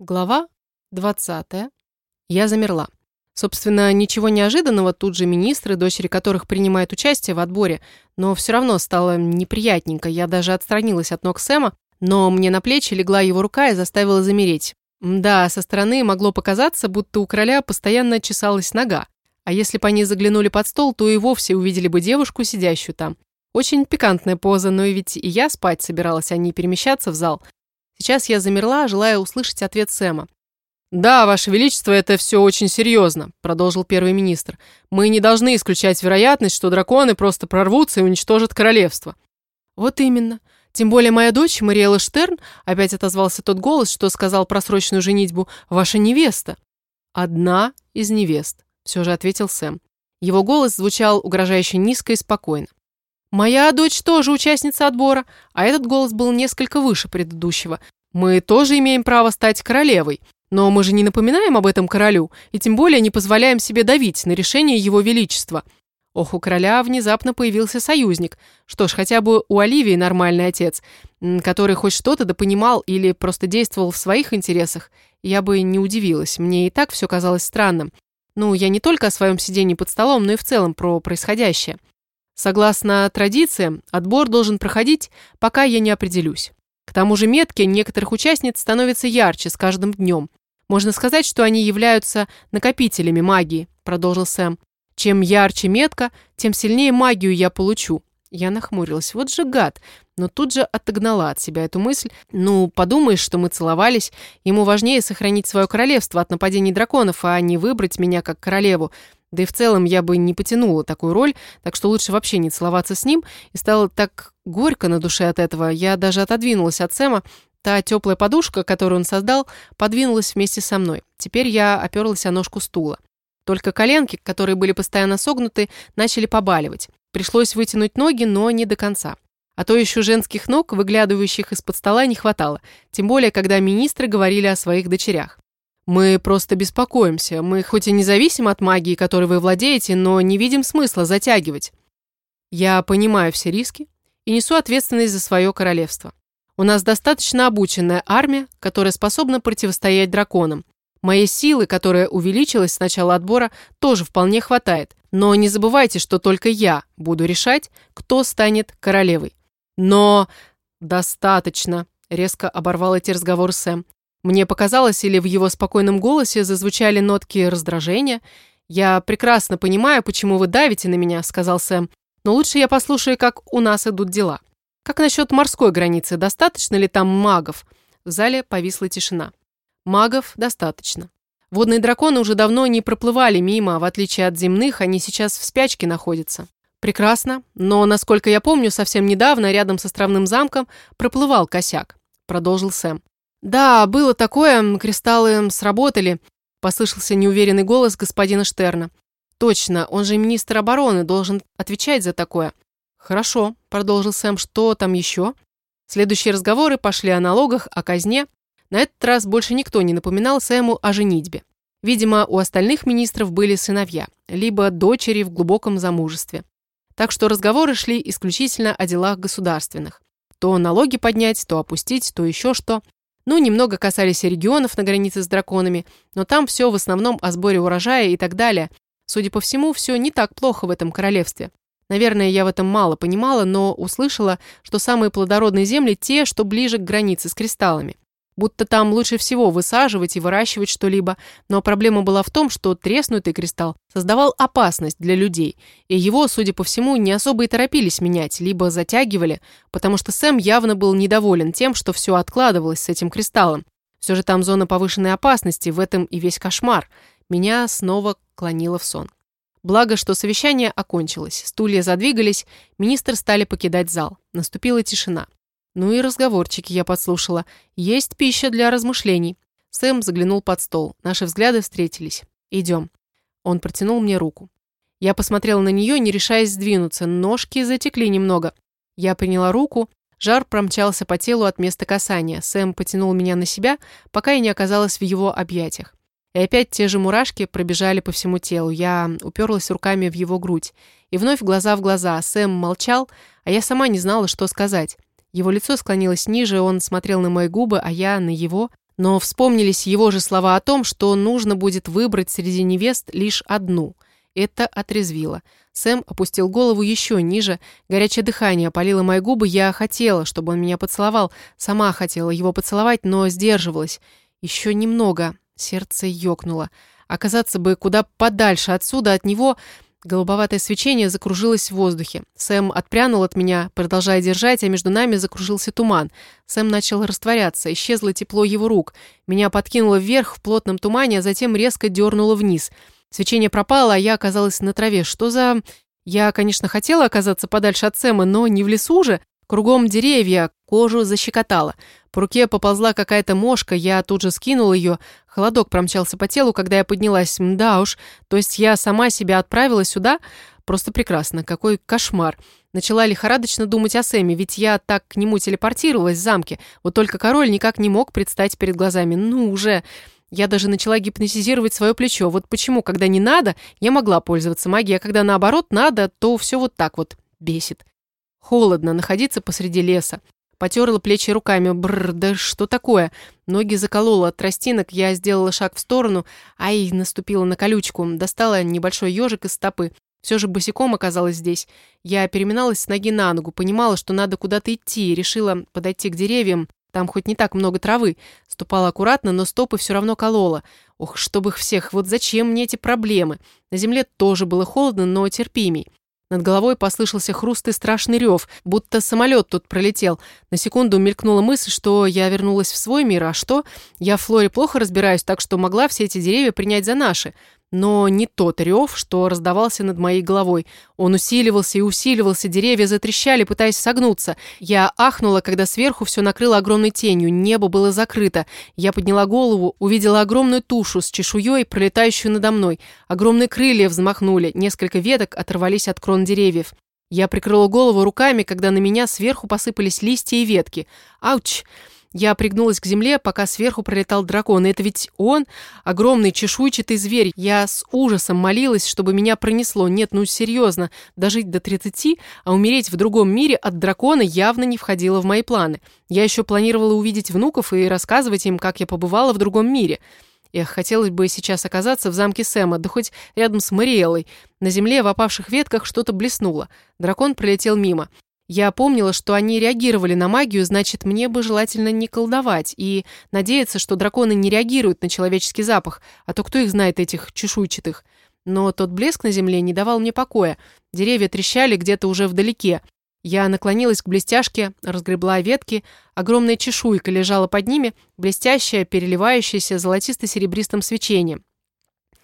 Глава 20. Я замерла. Собственно, ничего неожиданного, тут же министры, дочери которых принимают участие в отборе, но все равно стало неприятненько. Я даже отстранилась от ног Сэма, но мне на плечи легла его рука и заставила замереть. Да, со стороны могло показаться, будто у короля постоянно чесалась нога, а если бы они заглянули под стол, то и вовсе увидели бы девушку, сидящую там. Очень пикантная поза, но ведь и я спать собиралась, а не перемещаться в зал – Сейчас я замерла, желая услышать ответ Сэма. «Да, Ваше Величество, это все очень серьезно», – продолжил первый министр. «Мы не должны исключать вероятность, что драконы просто прорвутся и уничтожат королевство». «Вот именно. Тем более моя дочь, Мариэла Штерн, опять отозвался тот голос, что сказал про срочную женитьбу, ваша невеста». «Одна из невест», – все же ответил Сэм. Его голос звучал угрожающе низко и спокойно. «Моя дочь тоже участница отбора», а этот голос был несколько выше предыдущего. «Мы тоже имеем право стать королевой, но мы же не напоминаем об этом королю, и тем более не позволяем себе давить на решение его величества». Ох, у короля внезапно появился союзник. Что ж, хотя бы у Оливии нормальный отец, который хоть что-то допонимал или просто действовал в своих интересах. Я бы не удивилась, мне и так все казалось странным. Ну, я не только о своем сидении под столом, но и в целом про происходящее. Согласно традициям, отбор должен проходить, пока я не определюсь. К тому же метки некоторых участниц становятся ярче с каждым днем. Можно сказать, что они являются накопителями магии, продолжил Сэм. Чем ярче метка, тем сильнее магию я получу. Я нахмурилась. Вот же гад. Но тут же отогнала от себя эту мысль. Ну, подумаешь, что мы целовались. Ему важнее сохранить свое королевство от нападений драконов, а не выбрать меня как королеву. Да и в целом я бы не потянула такую роль, так что лучше вообще не целоваться с ним. И стало так горько на душе от этого. Я даже отодвинулась от Сэма. Та теплая подушка, которую он создал, подвинулась вместе со мной. Теперь я оперлась о ножку стула. Только коленки, которые были постоянно согнуты, начали побаливать. Пришлось вытянуть ноги, но не до конца. А то еще женских ног, выглядывающих из-под стола, не хватало. Тем более, когда министры говорили о своих дочерях. Мы просто беспокоимся. Мы хоть и независим от магии, которой вы владеете, но не видим смысла затягивать. Я понимаю все риски и несу ответственность за свое королевство. У нас достаточно обученная армия, которая способна противостоять драконам. Моей силы, которая увеличилась с начала отбора, тоже вполне хватает. Но не забывайте, что только я буду решать, кто станет королевой. Но достаточно, резко оборвал эти разговоры Сэм. Мне показалось, или в его спокойном голосе зазвучали нотки раздражения. «Я прекрасно понимаю, почему вы давите на меня», — сказал Сэм. «Но лучше я послушаю, как у нас идут дела. Как насчет морской границы? Достаточно ли там магов?» В зале повисла тишина. «Магов достаточно. Водные драконы уже давно не проплывали мимо, в отличие от земных, они сейчас в спячке находятся. Прекрасно, но, насколько я помню, совсем недавно рядом с островным замком проплывал косяк», — продолжил Сэм. «Да, было такое, кристаллы сработали», – послышался неуверенный голос господина Штерна. «Точно, он же министр обороны, должен отвечать за такое». «Хорошо», – продолжил Сэм, – «что там еще?» Следующие разговоры пошли о налогах, о казне. На этот раз больше никто не напоминал Сэму о женитьбе. Видимо, у остальных министров были сыновья, либо дочери в глубоком замужестве. Так что разговоры шли исключительно о делах государственных. То налоги поднять, то опустить, то еще что. Ну, немного касались регионов на границе с драконами, но там все в основном о сборе урожая и так далее. Судя по всему, все не так плохо в этом королевстве. Наверное, я в этом мало понимала, но услышала, что самые плодородные земли те, что ближе к границе с кристаллами будто там лучше всего высаживать и выращивать что-либо, но проблема была в том, что треснутый кристалл создавал опасность для людей, и его, судя по всему, не особо и торопились менять, либо затягивали, потому что Сэм явно был недоволен тем, что все откладывалось с этим кристаллом. Все же там зона повышенной опасности, в этом и весь кошмар. Меня снова клонило в сон. Благо, что совещание окончилось, стулья задвигались, министры стали покидать зал. Наступила тишина. Ну и разговорчики я подслушала. Есть пища для размышлений. Сэм заглянул под стол. Наши взгляды встретились. Идем. Он протянул мне руку. Я посмотрела на нее, не решаясь сдвинуться. Ножки затекли немного. Я приняла руку. Жар промчался по телу от места касания. Сэм потянул меня на себя, пока я не оказалась в его объятиях. И опять те же мурашки пробежали по всему телу. Я уперлась руками в его грудь. И вновь глаза в глаза. Сэм молчал, а я сама не знала, что сказать. Его лицо склонилось ниже, он смотрел на мои губы, а я на его. Но вспомнились его же слова о том, что нужно будет выбрать среди невест лишь одну. Это отрезвило. Сэм опустил голову еще ниже. Горячее дыхание опалило мои губы. Я хотела, чтобы он меня поцеловал. Сама хотела его поцеловать, но сдерживалась. Еще немного. Сердце ёкнуло. Оказаться бы куда подальше отсюда, от него... Голубоватое свечение закружилось в воздухе. Сэм отпрянул от меня, продолжая держать, а между нами закружился туман. Сэм начал растворяться, исчезло тепло его рук. Меня подкинуло вверх в плотном тумане, а затем резко дернуло вниз. Свечение пропало, а я оказалась на траве. Что за... Я, конечно, хотела оказаться подальше от Сэма, но не в лесу же. Кругом деревья, кожу защекотало. По руке поползла какая-то мошка, я тут же скинул ее. Холодок промчался по телу, когда я поднялась. Да уж, то есть я сама себя отправила сюда? Просто прекрасно, какой кошмар. Начала лихорадочно думать о Сэме, ведь я так к нему телепортировалась в замке. Вот только король никак не мог предстать перед глазами. Ну уже... Я даже начала гипнотизировать свое плечо. Вот почему, когда не надо, я могла пользоваться магией, а когда наоборот надо, то все вот так вот бесит. Холодно находиться посреди леса. Потерла плечи руками. Бррр, да что такое? Ноги заколола от тростинок, я сделала шаг в сторону, ай, наступила на колючку, достала небольшой ежик из стопы. Все же босиком оказалась здесь. Я переминалась с ноги на ногу, понимала, что надо куда-то идти, решила подойти к деревьям, там хоть не так много травы. Ступала аккуратно, но стопы все равно колола. Ох, чтобы их всех, вот зачем мне эти проблемы? На земле тоже было холодно, но терпимей. Над головой послышался хруст и страшный рев, будто самолет тут пролетел. На секунду мелькнула мысль, что я вернулась в свой мир, а что? Я в флоре плохо разбираюсь, так что могла все эти деревья принять за наши. Но не тот рев, что раздавался над моей головой. Он усиливался и усиливался, деревья затрещали, пытаясь согнуться. Я ахнула, когда сверху все накрыло огромной тенью, небо было закрыто. Я подняла голову, увидела огромную тушу с чешуей, пролетающую надо мной. Огромные крылья взмахнули, несколько веток оторвались от крон деревьев. Я прикрыла голову руками, когда на меня сверху посыпались листья и ветки. Ауч! Я пригнулась к земле, пока сверху пролетал дракон. Это ведь он, огромный чешуйчатый зверь. Я с ужасом молилась, чтобы меня пронесло. Нет, ну серьезно, дожить до 30, а умереть в другом мире от дракона явно не входило в мои планы. Я еще планировала увидеть внуков и рассказывать им, как я побывала в другом мире. Эх, хотелось бы сейчас оказаться в замке Сэма, да хоть рядом с Мариэлой. На земле в опавших ветках что-то блеснуло. Дракон пролетел мимо. Я помнила, что они реагировали на магию, значит, мне бы желательно не колдовать и надеяться, что драконы не реагируют на человеческий запах, а то кто их знает, этих чешуйчатых. Но тот блеск на земле не давал мне покоя. Деревья трещали где-то уже вдалеке. Я наклонилась к блестяшке, разгребла ветки. Огромная чешуйка лежала под ними, блестящая, переливающаяся золотисто-серебристым свечением.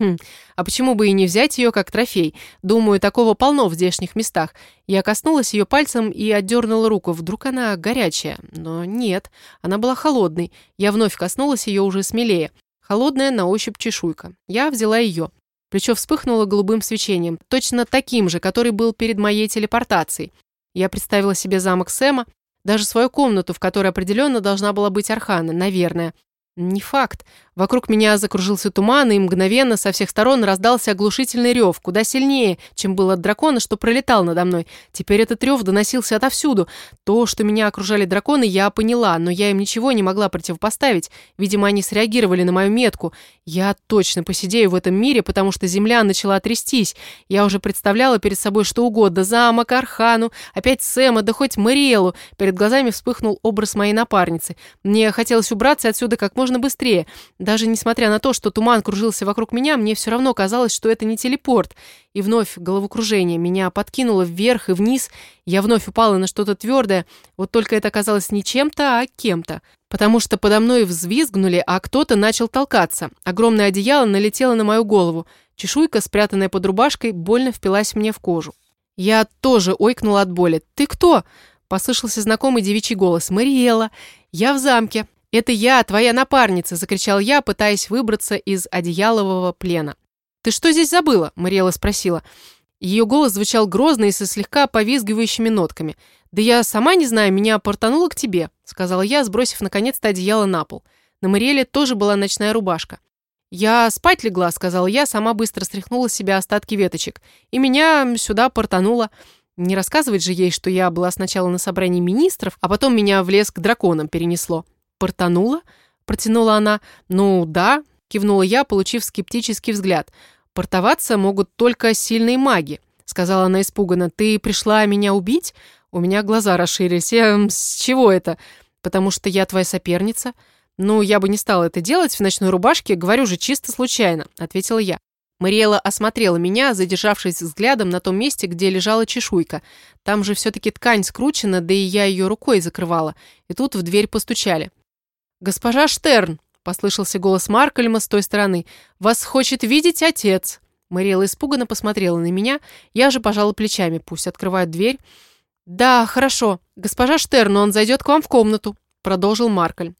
Хм, а почему бы и не взять ее как трофей? Думаю, такого полно в здешних местах. Я коснулась ее пальцем и отдернула руку. Вдруг она горячая? Но нет, она была холодной. Я вновь коснулась ее уже смелее. Холодная на ощупь чешуйка. Я взяла ее. Плечо вспыхнуло голубым свечением, точно таким же, который был перед моей телепортацией. Я представила себе замок Сэма, даже свою комнату, в которой определенно должна была быть Архана, наверное. Не факт. Вокруг меня закружился туман, и мгновенно со всех сторон раздался оглушительный рев, куда сильнее, чем был от дракона, что пролетал надо мной. Теперь этот рев доносился отовсюду. То, что меня окружали драконы, я поняла, но я им ничего не могла противопоставить. Видимо, они среагировали на мою метку. Я точно посидею в этом мире, потому что земля начала трястись. Я уже представляла перед собой что угодно. Замок, Архану, опять Сэма, да хоть Мариэлу. Перед глазами вспыхнул образ моей напарницы. Мне хотелось убраться отсюда как можно можно быстрее. Даже несмотря на то, что туман кружился вокруг меня, мне все равно казалось, что это не телепорт. И вновь головокружение. Меня подкинуло вверх и вниз. Я вновь упала на что-то твердое. Вот только это оказалось не чем-то, а кем-то. Потому что подо мной взвизгнули, а кто-то начал толкаться. Огромное одеяло налетело на мою голову. Чешуйка, спрятанная под рубашкой, больно впилась мне в кожу. Я тоже ойкнула от боли. «Ты кто?» Послышался знакомый девичий голос. «Мариэла. Я в замке. «Это я, твоя напарница!» – закричал я, пытаясь выбраться из одеялового плена. «Ты что здесь забыла?» – Мариэла спросила. Ее голос звучал грозно и со слегка повизгивающими нотками. «Да я сама не знаю, меня портануло к тебе», – сказала я, сбросив наконец-то одеяло на пол. На Мариэле тоже была ночная рубашка. «Я спать легла», — сказала я, сама быстро стряхнула с себя остатки веточек. «И меня сюда портануло. Не рассказывать же ей, что я была сначала на собрании министров, а потом меня в лес к драконам перенесло. «Портанула?» протянула она. «Ну, да», – кивнула я, получив скептический взгляд. «Портоваться могут только сильные маги», – сказала она испуганно. «Ты пришла меня убить?» У меня глаза расширились. Я, «С чего это?» «Потому что я твоя соперница». «Ну, я бы не стала это делать в ночной рубашке, говорю же, чисто случайно», – ответила я. Мариэла осмотрела меня, задержавшись взглядом на том месте, где лежала чешуйка. Там же все-таки ткань скручена, да и я ее рукой закрывала. И тут в дверь постучали. «Госпожа Штерн!» – послышался голос Маркельма с той стороны. «Вас хочет видеть отец!» Мариэла испуганно посмотрела на меня. Я же пожала плечами. Пусть открывают дверь. «Да, хорошо. Госпожа Штерн, он зайдет к вам в комнату», – продолжил Маркель.